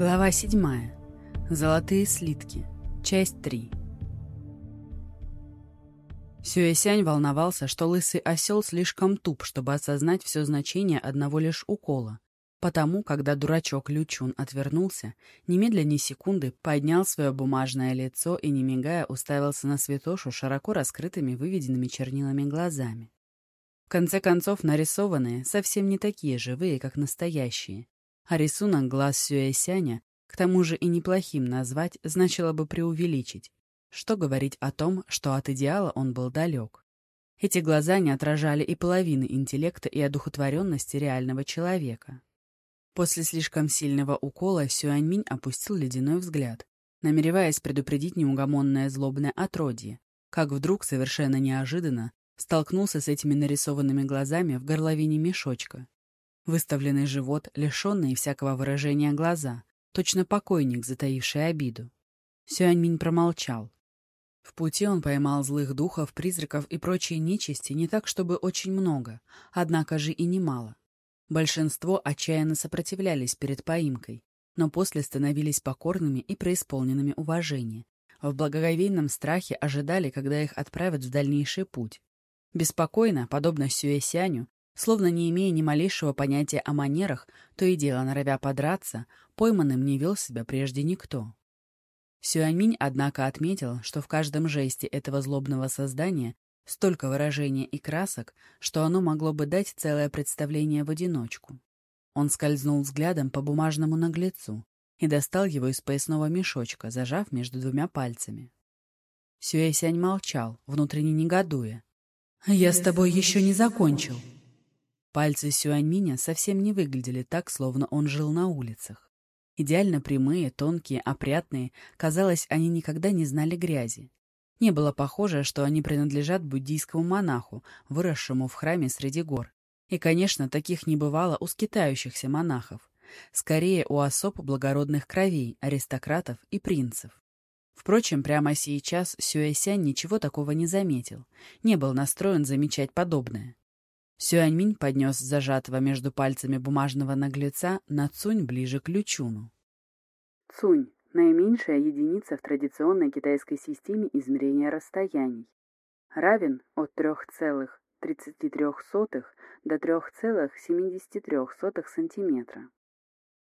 Глава 7. Золотые слитки. Часть 3. Сюэсянь волновался, что лысый осел слишком туп, чтобы осознать все значение одного лишь укола. Потому, когда дурачок Лючун отвернулся, немедленно ни секунды поднял свое бумажное лицо и, не мигая, уставился на святошу широко раскрытыми выведенными чернилами глазами. В конце концов, нарисованные совсем не такие живые, как настоящие, а рисунок глаз Сюэсяня, к тому же и неплохим назвать, значило бы преувеличить. Что говорить о том, что от идеала он был далек. Эти глаза не отражали и половины интеллекта и одухотворенности реального человека. После слишком сильного укола Сюаньминь опустил ледяной взгляд, намереваясь предупредить неугомонное злобное отродье, как вдруг, совершенно неожиданно, столкнулся с этими нарисованными глазами в горловине мешочка. Выставленный живот, лишенные всякого выражения глаза, точно покойник, затаивший обиду. Сюаньминь промолчал. В пути он поймал злых духов, призраков и прочие нечисти не так, чтобы очень много, однако же и немало. Большинство отчаянно сопротивлялись перед поимкой, но после становились покорными и преисполненными уважения. В благоговейном страхе ожидали, когда их отправят в дальнейший путь. Беспокойно, подобно Сюэсяню, Словно не имея ни малейшего понятия о манерах, то и дело норовя подраться, пойманным не вел себя прежде никто. Сюаньминь, однако, отметил, что в каждом жесте этого злобного создания столько выражения и красок, что оно могло бы дать целое представление в одиночку. Он скользнул взглядом по бумажному наглецу и достал его из поясного мешочка, зажав между двумя пальцами. Сюэсянь молчал, внутренне негодуя. «Я с тобой еще не закончил», Пальцы Сюаньминя совсем не выглядели так, словно он жил на улицах. Идеально прямые, тонкие, опрятные, казалось, они никогда не знали грязи. Не было похоже, что они принадлежат буддийскому монаху, выросшему в храме среди гор. И, конечно, таких не бывало у скитающихся монахов. Скорее, у особ благородных кровей, аристократов и принцев. Впрочем, прямо сейчас Сюэсянь ничего такого не заметил, не был настроен замечать подобное. Сюаньминь поднес зажатого между пальцами бумажного наглеца на цунь ближе к лючуну. Цунь — наименьшая единица в традиционной китайской системе измерения расстояний. Равен от 3,33 до 3,73 сантиметра.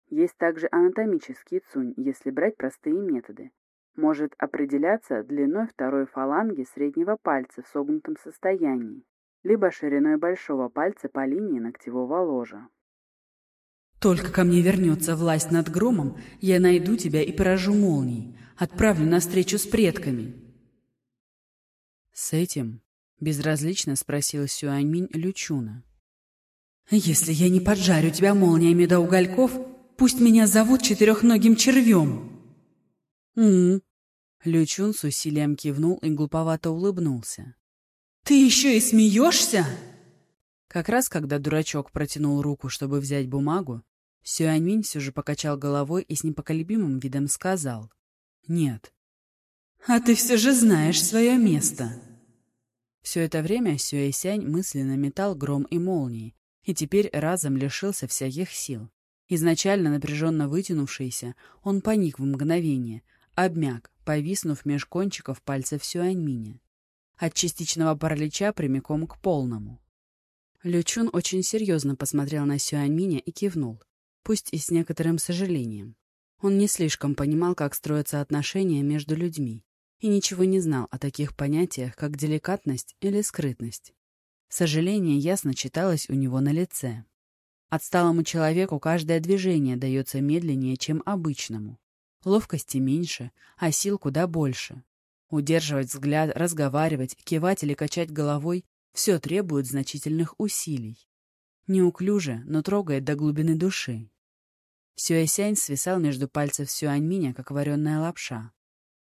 Есть также анатомический цунь, если брать простые методы. Может определяться длиной второй фаланги среднего пальца в согнутом состоянии либо шириной большого пальца по линии ногтевого ложа. «Только ко мне вернется власть над громом, я найду тебя и поражу молнией, отправлю на встречу с предками». С этим безразлично спросил Сюаньминь Лючуна. «Если я не поджарю тебя молниями до угольков, пусть меня зовут четырехногим червем». «М-м». Лючун с усилием кивнул и глуповато улыбнулся. «Ты еще и смеешься?» Как раз когда дурачок протянул руку, чтобы взять бумагу, Сюаньминь все же покачал головой и с непоколебимым видом сказал «Нет». «А ты все же знаешь свое место». Все это время Сюэсянь мысленно метал гром и молнии, и теперь разом лишился всяких сил. Изначально напряженно вытянувшийся, он паник в мгновение, обмяк, повиснув меж кончиков пальцев Сюаньминя от частичного паралича прямиком к полному. Лючун очень серьезно посмотрел на Сюаньминя и кивнул, пусть и с некоторым сожалением. Он не слишком понимал, как строятся отношения между людьми, и ничего не знал о таких понятиях, как деликатность или скрытность. Сожаление ясно читалось у него на лице. Отсталому человеку каждое движение дается медленнее, чем обычному. Ловкости меньше, а сил куда больше. Удерживать взгляд, разговаривать, кивать или качать головой — все требует значительных усилий. Неуклюже, но трогает до глубины души. Сюэсянь свисал между пальцев Сюаньминя, как вареная лапша.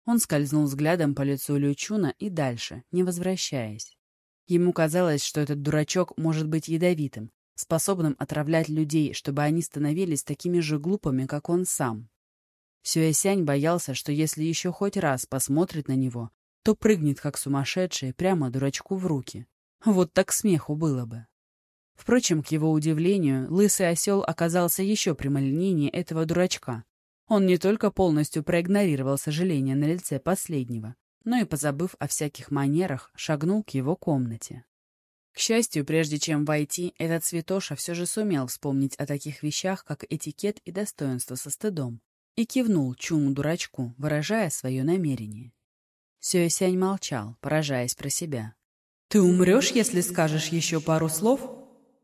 Он скользнул взглядом по лицу Лючуна и дальше, не возвращаясь. Ему казалось, что этот дурачок может быть ядовитым, способным отравлять людей, чтобы они становились такими же глупыми, как он сам. Сюэсянь боялся, что если еще хоть раз посмотрит на него, то прыгнет, как сумасшедший, прямо дурачку в руки. Вот так смеху было бы. Впрочем, к его удивлению, лысый осел оказался еще прямолинейнее этого дурачка. Он не только полностью проигнорировал сожаление на лице последнего, но и, позабыв о всяких манерах, шагнул к его комнате. К счастью, прежде чем войти, этот святоша все же сумел вспомнить о таких вещах, как этикет и достоинство со стыдом, и кивнул Чуму-дурачку, выражая свое намерение. Сюэсянь молчал, поражаясь про себя. «Ты умрешь, если скажешь еще пару слов?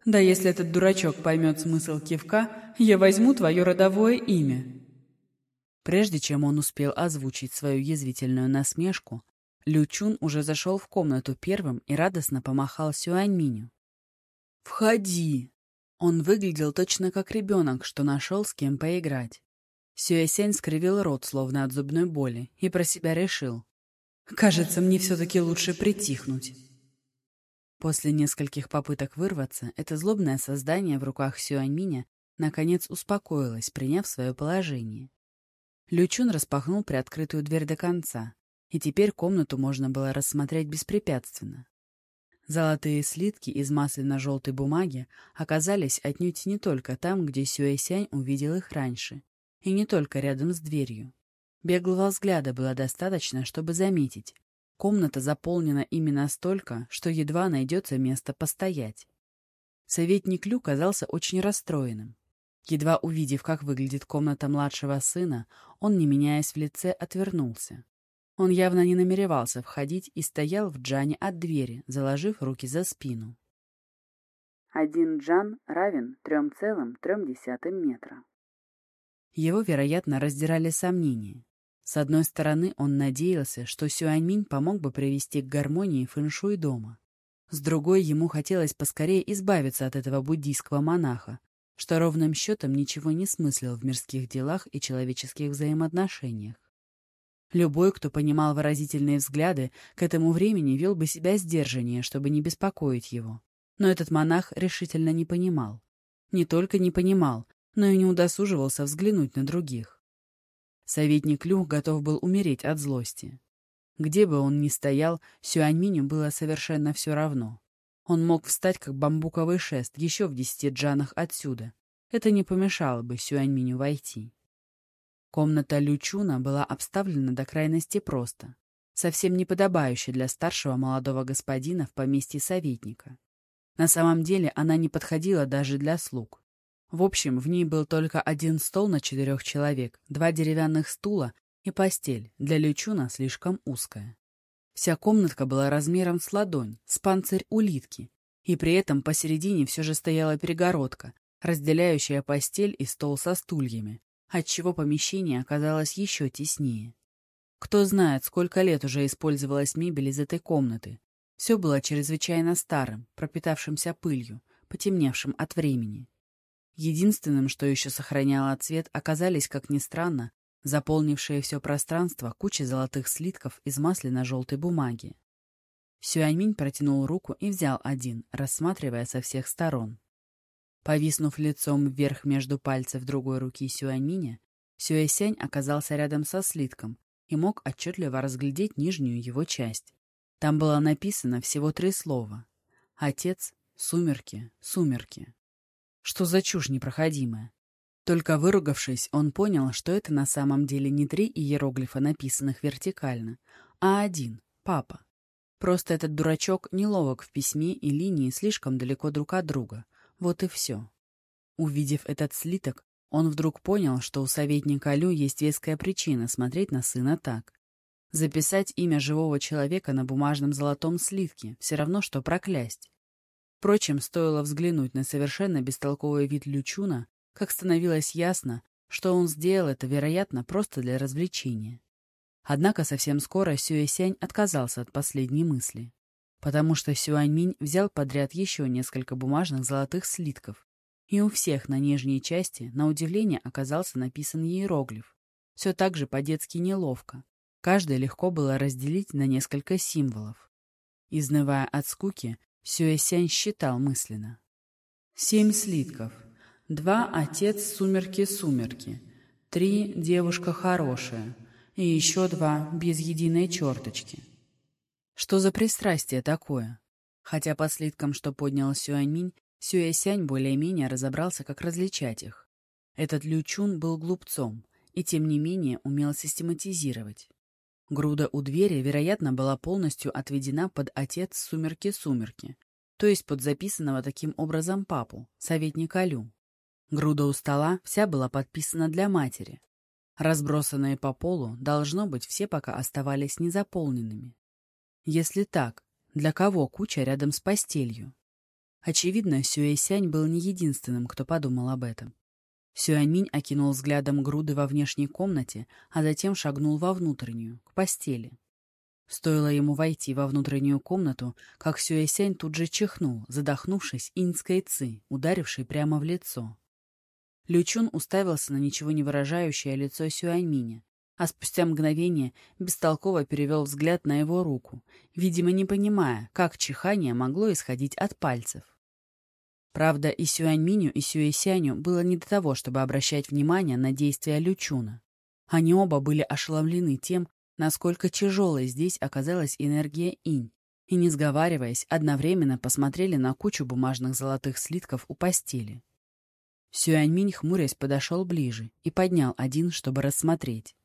Да если этот дурачок поймет смысл кивка, я возьму твое родовое имя». Прежде чем он успел озвучить свою язвительную насмешку, Лю Чун уже зашел в комнату первым и радостно помахал Сюаньминю. «Входи!» Он выглядел точно как ребенок, что нашел с кем поиграть. Сюэсянь скривил рот, словно от зубной боли, и про себя решил. «Кажется, мне все-таки лучше притихнуть». После нескольких попыток вырваться, это злобное создание в руках Сюаньминя наконец успокоилось, приняв свое положение. Лючун распахнул приоткрытую дверь до конца, и теперь комнату можно было рассмотреть беспрепятственно. Золотые слитки из масляно-желтой бумаги оказались отнюдь не только там, где Сюэсянь увидел их раньше, и не только рядом с дверью. Беглого взгляда было достаточно, чтобы заметить, Комната заполнена именно столько, что едва найдется место постоять. Советник Лю казался очень расстроенным. Едва увидев, как выглядит комната младшего сына, он, не меняясь в лице, отвернулся. Он явно не намеревался входить и стоял в джане от двери, заложив руки за спину. Один джан равен трем целым трем десятым метра. Его, вероятно, раздирали сомнения. С одной стороны, он надеялся, что Сюаньминь помог бы привести к гармонии фэншуй дома. С другой, ему хотелось поскорее избавиться от этого буддийского монаха, что ровным счетом ничего не смыслил в мирских делах и человеческих взаимоотношениях. Любой, кто понимал выразительные взгляды, к этому времени вел бы себя сдержаннее, чтобы не беспокоить его. Но этот монах решительно не понимал. Не только не понимал, но и не удосуживался взглянуть на других. Советник Люх готов был умереть от злости. Где бы он ни стоял, Сюаньминю было совершенно все равно. Он мог встать, как бамбуковый шест, еще в десяти джанах отсюда. Это не помешало бы Сюаньминю войти. Комната Лючуна была обставлена до крайности просто, совсем не подобающая для старшего молодого господина в поместье советника. На самом деле она не подходила даже для слуг. В общем, в ней был только один стол на четырех человек, два деревянных стула и постель, для Лючуна слишком узкая. Вся комнатка была размером с ладонь, с панцирь улитки, и при этом посередине все же стояла перегородка, разделяющая постель и стол со стульями, отчего помещение оказалось еще теснее. Кто знает, сколько лет уже использовалась мебель из этой комнаты. Все было чрезвычайно старым, пропитавшимся пылью, потемневшим от времени. Единственным, что еще сохраняло цвет, оказались, как ни странно, заполнившие все пространство куча золотых слитков из масляно-желтой бумаги. Сюаньминь протянул руку и взял один, рассматривая со всех сторон. Повиснув лицом вверх между пальцев другой руки Сюаньминя, Сюэсянь оказался рядом со слитком и мог отчетливо разглядеть нижнюю его часть. Там было написано всего три слова. «Отец», «Сумерки», «Сумерки». Что за чушь непроходимая? Только выругавшись, он понял, что это на самом деле не три иероглифа, написанных вертикально, а один — папа. Просто этот дурачок неловок в письме и линии слишком далеко друг от друга. Вот и все. Увидев этот слиток, он вдруг понял, что у советника Лю есть веская причина смотреть на сына так. Записать имя живого человека на бумажном золотом слитке — все равно, что проклясть. Впрочем, стоило взглянуть на совершенно бестолковый вид Лючуна, как становилось ясно, что он сделал это, вероятно, просто для развлечения. Однако совсем скоро Сюэсянь отказался от последней мысли, потому что Сюаньминь взял подряд еще несколько бумажных золотых слитков, и у всех на нижней части, на удивление, оказался написан иероглиф. Все так же по-детски неловко. Каждый легко было разделить на несколько символов. Изнывая от скуки, Сюэсянь считал мысленно. Семь слитков. Два отец сумерки-сумерки. Три девушка хорошая. И еще два без единой черточки. Что за пристрастие такое? Хотя по слиткам, что поднял Сюаньминь, Сюэсянь более-менее разобрался, как различать их. Этот Лючун был глупцом, и тем не менее умел систематизировать. Груда у двери, вероятно, была полностью отведена под отец «Сумерки-сумерки», то есть под записанного таким образом папу, советника Лю. Груда у стола вся была подписана для матери. Разбросанные по полу, должно быть, все пока оставались незаполненными. Если так, для кого куча рядом с постелью? Очевидно, Сюэсянь был не единственным, кто подумал об этом. Сюаньминь окинул взглядом груды во внешней комнате, а затем шагнул во внутреннюю, к постели. Стоило ему войти во внутреннюю комнату, как Сюэсянь тут же чихнул, задохнувшись инской ци, ударившей прямо в лицо. Лючун уставился на ничего не выражающее лицо Сюаньминя, а спустя мгновение бестолково перевел взгляд на его руку, видимо, не понимая, как чихание могло исходить от пальцев. Правда, и Сюаньминю, и Сюэсяню было не до того, чтобы обращать внимание на действия Лючуна. Они оба были ошеломлены тем, насколько тяжелой здесь оказалась энергия инь, и, не сговариваясь, одновременно посмотрели на кучу бумажных золотых слитков у постели. Сюаньминь, хмурясь, подошел ближе и поднял один, чтобы рассмотреть.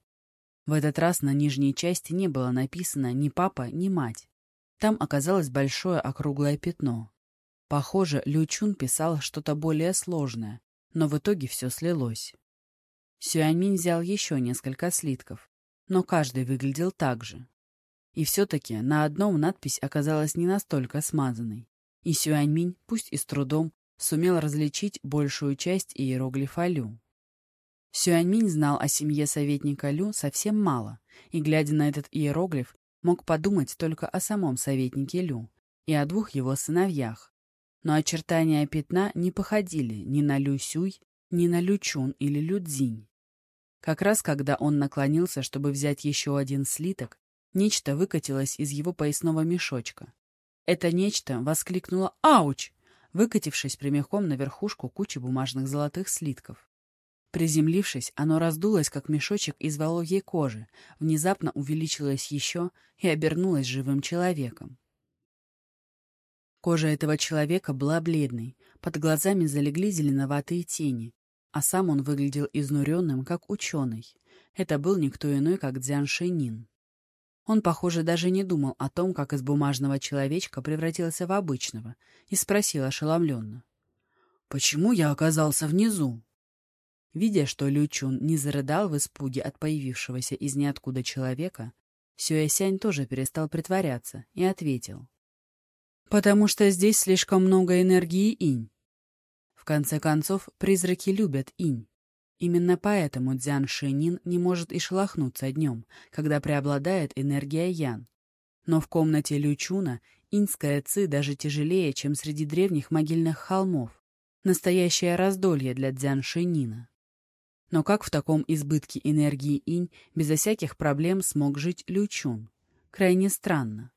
В этот раз на нижней части не было написано ни папа, ни мать. Там оказалось большое округлое пятно. Похоже, Лю Чун писал что-то более сложное, но в итоге все слилось. Сюаньминь взял еще несколько слитков, но каждый выглядел так же. И все-таки на одном надпись оказалась не настолько смазанной, и Сюаньминь, пусть и с трудом, сумел различить большую часть иероглифа Лю. Сюаньминь знал о семье советника Лю совсем мало, и, глядя на этот иероглиф, мог подумать только о самом советнике Лю и о двух его сыновьях, но очертания пятна не походили ни на Люсюй, ни на Лючун или Людзинь. Как раз когда он наклонился, чтобы взять еще один слиток, нечто выкатилось из его поясного мешочка. Это нечто воскликнуло «Ауч!», выкатившись прямиком на верхушку кучи бумажных золотых слитков. Приземлившись, оно раздулось, как мешочек из вологей кожи, внезапно увеличилось еще и обернулось живым человеком. Кожа этого человека была бледной, под глазами залегли зеленоватые тени, а сам он выглядел изнуренным, как ученый. Это был никто иной, как Дзян Шэнин. Он, похоже, даже не думал о том, как из бумажного человечка превратился в обычного, и спросил ошеломленно. «Почему я оказался внизу?» Видя, что Лю Чун не зарыдал в испуге от появившегося из ниоткуда человека, Сюэсянь тоже перестал притворяться и ответил. Потому что здесь слишком много энергии инь. В конце концов, призраки любят инь. Именно поэтому Дзян Шенин не может и шелохнуться днем, когда преобладает энергия Ян. Но в комнате Лючуна иньская ци даже тяжелее, чем среди древних могильных холмов. Настоящее раздолье для Дзян Шенина. Но как в таком избытке энергии инь безо всяких проблем смог жить Лючун? Крайне странно.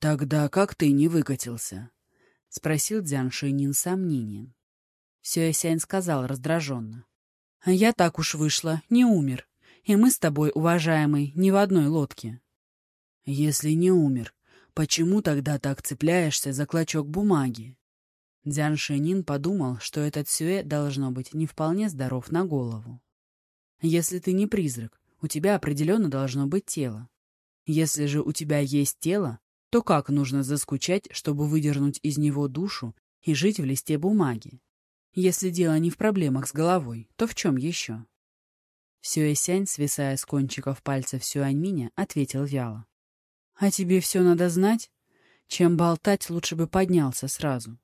«Тогда как ты не выкатился?» — спросил Дзян Шийнин сомнением. Сюэсянь сказал раздраженно. «Я так уж вышла, не умер. И мы с тобой, уважаемый, не в одной лодке». «Если не умер, почему тогда так цепляешься за клочок бумаги?» Дзян Шинин подумал, что этот Сюэ должно быть не вполне здоров на голову. «Если ты не призрак, у тебя определенно должно быть тело. Если же у тебя есть тело, то как нужно заскучать, чтобы выдернуть из него душу и жить в листе бумаги? Если дело не в проблемах с головой, то в чем еще? Сюэсянь, свисая с кончиков пальцев Сюаньминя, ответил вяло. «А тебе все надо знать? Чем болтать, лучше бы поднялся сразу».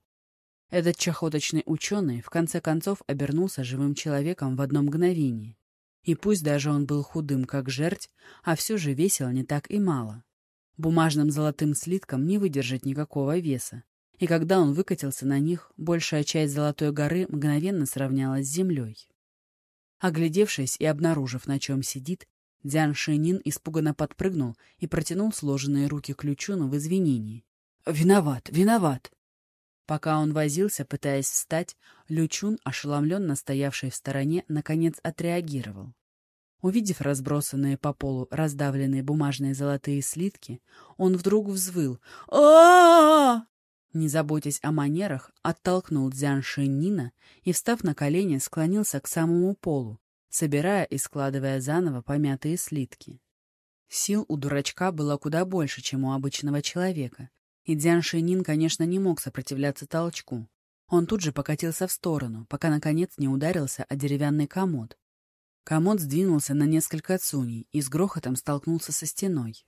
Этот чахоточный ученый в конце концов обернулся живым человеком в одно мгновение. И пусть даже он был худым, как жерть, а все же весил не так и мало. Бумажным золотым слиткам не выдержать никакого веса, и когда он выкатился на них, большая часть Золотой горы мгновенно сравнялась с землей. Оглядевшись и обнаружив, на чем сидит, Дзян Шинин испуганно подпрыгнул и протянул сложенные руки к Лючуну в извинении. «Виноват, виноват!» Пока он возился, пытаясь встать, Лючун, ошеломленно стоявший в стороне, наконец отреагировал. Увидев разбросанные по полу раздавленные бумажные золотые слитки, он вдруг взвыл а, Не заботясь о манерах, оттолкнул Дзян Шиннина и, встав на колени, склонился к самому полу, собирая и складывая заново помятые слитки. Сил у дурачка было куда больше, чем у обычного человека, и Дзян Шинин, конечно, не мог сопротивляться толчку. Он тут же покатился в сторону, пока, наконец, не ударился о деревянный комод. Комод сдвинулся на несколько цуней и с грохотом столкнулся со стеной.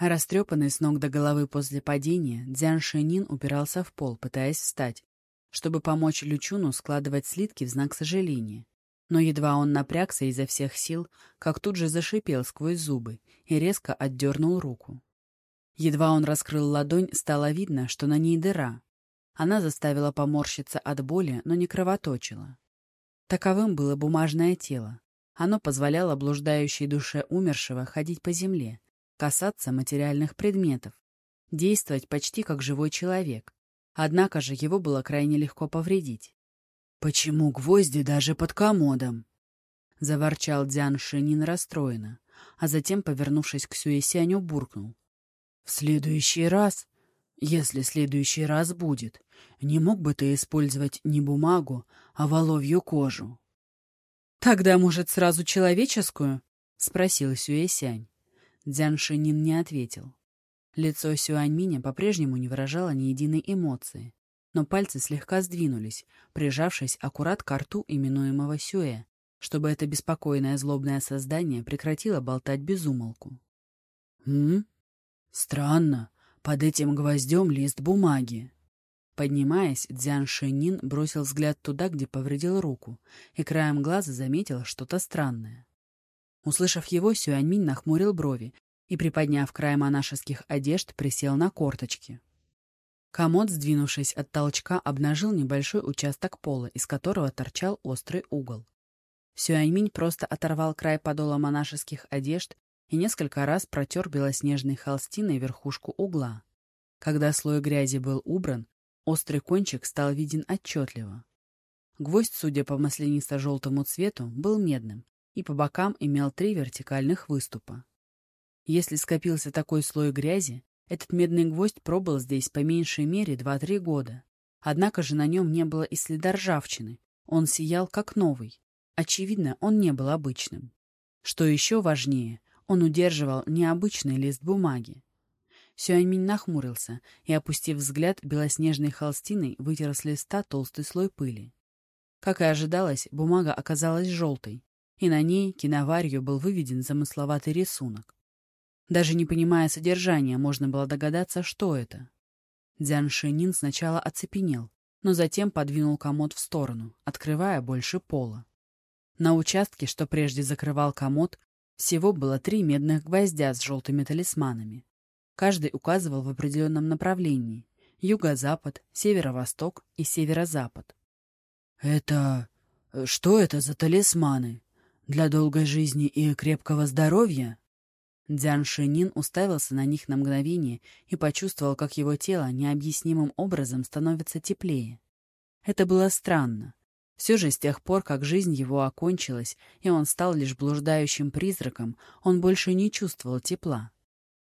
Растрепанный с ног до головы после падения, Дзян Шинин упирался в пол, пытаясь встать, чтобы помочь Лючуну складывать слитки в знак сожаления. Но едва он напрягся изо всех сил, как тут же зашипел сквозь зубы и резко отдернул руку. Едва он раскрыл ладонь, стало видно, что на ней дыра. Она заставила поморщиться от боли, но не кровоточила. Таковым было бумажное тело. Оно позволяло блуждающей душе умершего ходить по земле, касаться материальных предметов, действовать почти как живой человек. Однако же его было крайне легко повредить. «Почему гвозди даже под комодом?» — заворчал Дзян Шинин расстроенно, а затем, повернувшись к Сюэсяню, буркнул. В следующий раз, если следующий раз будет, не мог бы ты использовать не бумагу, а воловью кожу? — Тогда, может, сразу человеческую? — спросил Сюэсянь. Дзян Шинин не ответил. Лицо Сюаньминя по-прежнему не выражало ни единой эмоции, но пальцы слегка сдвинулись, прижавшись аккурат к рту именуемого Сюэ, чтобы это беспокойное злобное создание прекратило болтать без умолку. «М? Странно, под этим гвоздем лист бумаги. Поднимаясь, Дзян Шенин бросил взгляд туда, где повредил руку, и краем глаза заметил что-то странное. Услышав его, Сюаньминь нахмурил брови и, приподняв край монашеских одежд, присел на корточки. Комод, сдвинувшись от толчка, обнажил небольшой участок пола, из которого торчал острый угол. Сюаньминь просто оторвал край подола монашеских одежд и несколько раз протер белоснежной холстиной верхушку угла. Когда слой грязи был убран, острый кончик стал виден отчетливо. Гвоздь, судя по маслянисто-желтому цвету, был медным и по бокам имел три вертикальных выступа. Если скопился такой слой грязи, этот медный гвоздь пробыл здесь по меньшей мере 2-3 года. Однако же на нем не было и следа ржавчины, он сиял как новый. Очевидно, он не был обычным. Что еще важнее, он удерживал необычный лист бумаги. Сюаньминь нахмурился и, опустив взгляд, белоснежной холстиной вытер с листа толстый слой пыли. Как и ожидалось, бумага оказалась желтой, и на ней киноварью был выведен замысловатый рисунок. Даже не понимая содержания, можно было догадаться, что это. Дзян Шинин сначала оцепенел, но затем подвинул комод в сторону, открывая больше пола. На участке, что прежде закрывал комод, всего было три медных гвоздя с желтыми талисманами. Каждый указывал в определенном направлении — юго-запад, северо-восток и северо-запад. «Это... Э, что это за талисманы? Для долгой жизни и крепкого здоровья?» Дзян Шинин уставился на них на мгновение и почувствовал, как его тело необъяснимым образом становится теплее. Это было странно. Все же с тех пор, как жизнь его окончилась, и он стал лишь блуждающим призраком, он больше не чувствовал тепла.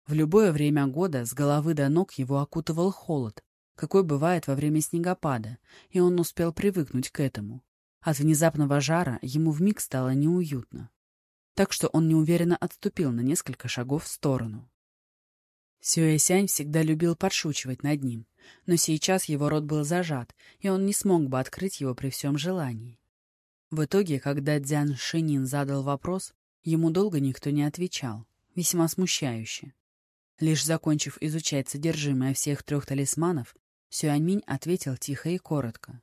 В любое время года с головы до ног его окутывал холод, какой бывает во время снегопада, и он успел привыкнуть к этому. От внезапного жара ему вмиг стало неуютно. Так что он неуверенно отступил на несколько шагов в сторону. Сюэсянь всегда любил подшучивать над ним, но сейчас его рот был зажат, и он не смог бы открыть его при всем желании. В итоге, когда Дзян Шинин задал вопрос, ему долго никто не отвечал, весьма смущающе. Лишь закончив изучать содержимое всех трех талисманов, Сюаньминь ответил тихо и коротко.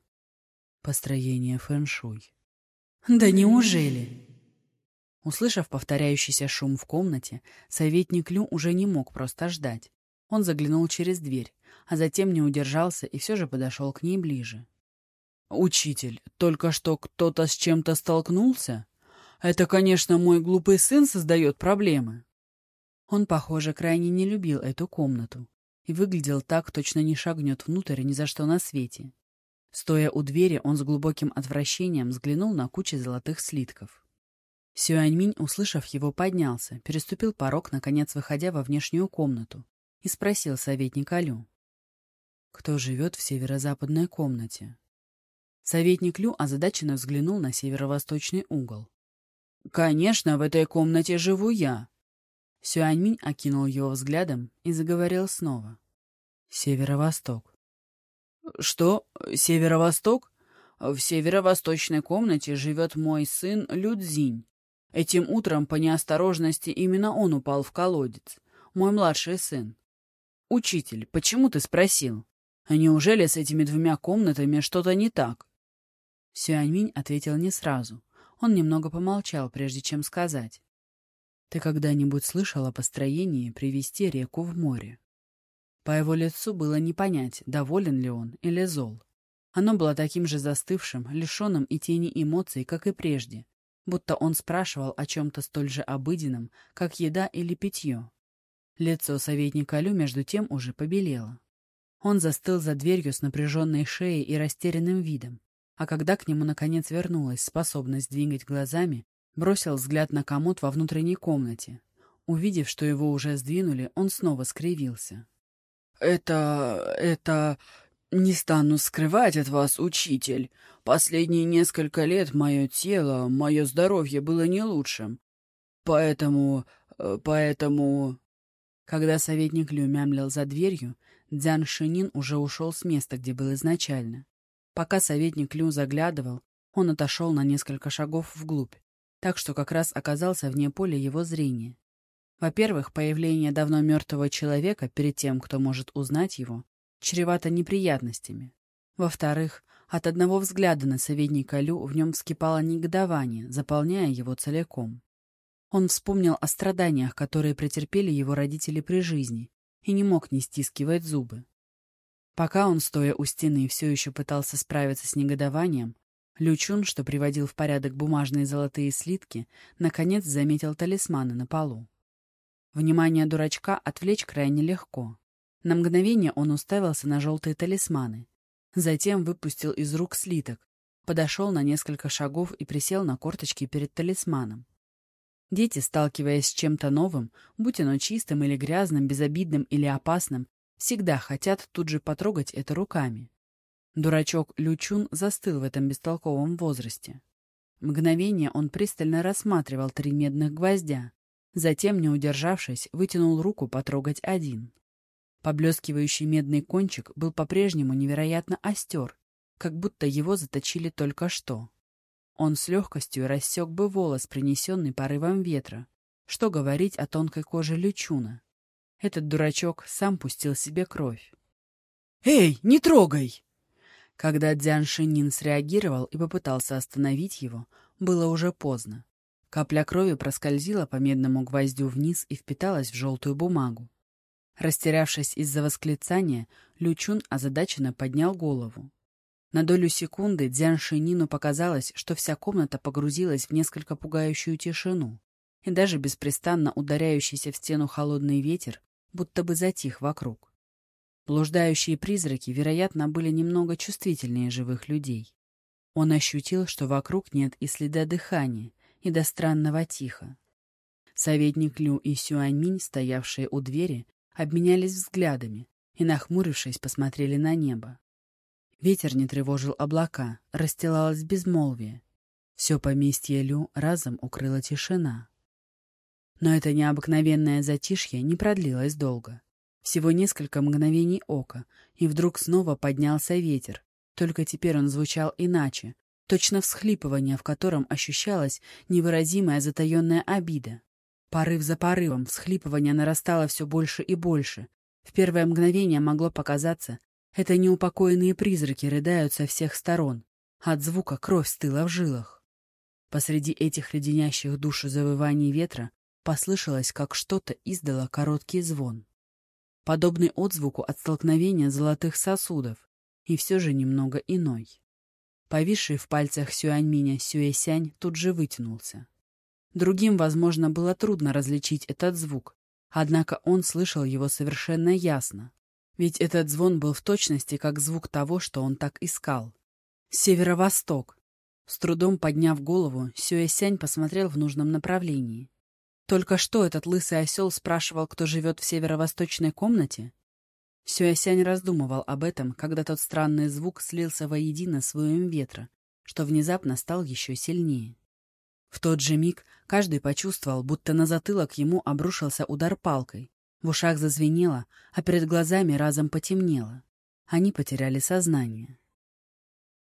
«Построение фэншуй». «Да неужели?» Услышав повторяющийся шум в комнате, советник Лю уже не мог просто ждать. Он заглянул через дверь, а затем не удержался и все же подошел к ней ближе. «Учитель, только что кто-то с чем-то столкнулся? Это, конечно, мой глупый сын создает проблемы». Он, похоже, крайне не любил эту комнату и выглядел так, точно не шагнет внутрь ни за что на свете. Стоя у двери, он с глубоким отвращением взглянул на кучу золотых слитков. Сюаньминь, услышав его, поднялся, переступил порог, наконец выходя во внешнюю комнату, и спросил советника Лю. «Кто живет в северо-западной комнате?» Советник Лю озадаченно взглянул на северо-восточный угол. Конечно, в этой комнате живу я. Сюаньминь окинул его взглядом и заговорил снова. Северо-восток. Что? Северо-восток? В северо-восточной комнате живет мой сын Людзинь. Этим утром по неосторожности именно он упал в колодец. Мой младший сын. Учитель, почему ты спросил? Неужели с этими двумя комнатами что-то не так? Сюаньминь ответил не сразу. Он немного помолчал, прежде чем сказать. «Ты когда-нибудь слышал о построении привести реку в море?» По его лицу было не понять, доволен ли он или зол. Оно было таким же застывшим, лишенным и тени эмоций, как и прежде, будто он спрашивал о чем-то столь же обыденном, как еда или питье. Лицо советника Лю между тем уже побелело. Он застыл за дверью с напряженной шеей и растерянным видом, а когда к нему наконец вернулась способность двигать глазами, бросил взгляд на комод во внутренней комнате. Увидев, что его уже сдвинули, он снова скривился. «Это... это... не стану скрывать от вас, учитель. Последние несколько лет мое тело, мое здоровье было не лучшим. Поэтому... Э, поэтому...» Когда советник Лю мямлил за дверью, Дзян Шинин уже ушел с места, где был изначально. Пока советник Лю заглядывал, он отошел на несколько шагов вглубь, так что как раз оказался вне поля его зрения. Во-первых, появление давно мертвого человека перед тем, кто может узнать его, чревато неприятностями. Во-вторых, от одного взгляда на советника Лю в нем вскипало негодование, заполняя его целиком. Он вспомнил о страданиях, которые претерпели его родители при жизни, и не мог не стискивать зубы. Пока он, стоя у стены, все еще пытался справиться с негодованием, Лючун, что приводил в порядок бумажные золотые слитки, наконец заметил талисманы на полу. Внимание дурачка отвлечь крайне легко. На мгновение он уставился на желтые талисманы. Затем выпустил из рук слиток, подошел на несколько шагов и присел на корточки перед талисманом. Дети, сталкиваясь с чем-то новым, будь оно чистым или грязным, безобидным или опасным, всегда хотят тут же потрогать это руками. Дурачок Лючун застыл в этом бестолковом возрасте. Мгновение он пристально рассматривал три медных гвоздя, затем, не удержавшись, вытянул руку потрогать один. Поблескивающий медный кончик был по-прежнему невероятно остер, как будто его заточили только что. Он с легкостью рассек бы волос, принесенный порывом ветра. Что говорить о тонкой коже лючуна? Этот дурачок сам пустил себе кровь. «Эй, не трогай!» Когда Дзян Шинин среагировал и попытался остановить его, было уже поздно. Капля крови проскользила по медному гвоздю вниз и впиталась в желтую бумагу. Растерявшись из-за восклицания, Лючун озадаченно поднял голову. На долю секунды Дзян Шинину показалось, что вся комната погрузилась в несколько пугающую тишину, и даже беспрестанно ударяющийся в стену холодный ветер будто бы затих вокруг. Блуждающие призраки, вероятно, были немного чувствительнее живых людей. Он ощутил, что вокруг нет и следа дыхания, и до странного тихо. Советник Лю и Сюаньминь, стоявшие у двери, обменялись взглядами и, нахмурившись, посмотрели на небо. Ветер не тревожил облака, расстилалось безмолвие. Все поместье Лю разом укрыла тишина. Но это необыкновенное затишье не продлилось долго. Всего несколько мгновений ока, и вдруг снова поднялся ветер. Только теперь он звучал иначе, точно всхлипывание, в котором ощущалась невыразимая затаенная обида. Порыв за порывом всхлипывание нарастало все больше и больше. В первое мгновение могло показаться, это неупокоенные призраки рыдают со всех сторон. От звука кровь стыла в жилах. Посреди этих леденящих душу завываний ветра послышалось, как что-то издало короткий звон. Подобный отзвуку от столкновения золотых сосудов, и все же немного иной. Повисший в пальцах Сюаньминя Сюэсянь тут же вытянулся. Другим, возможно, было трудно различить этот звук, однако он слышал его совершенно ясно. Ведь этот звон был в точности как звук того, что он так искал. Северо-восток. С трудом подняв голову, Сюэсянь посмотрел в нужном направлении. Только что этот лысый осел спрашивал, кто живет в северо-восточной комнате? Сюэсянь раздумывал об этом, когда тот странный звук слился воедино с воем ветра, что внезапно стал еще сильнее. В тот же миг каждый почувствовал, будто на затылок ему обрушился удар палкой. В ушах зазвенело, а перед глазами разом потемнело. Они потеряли сознание.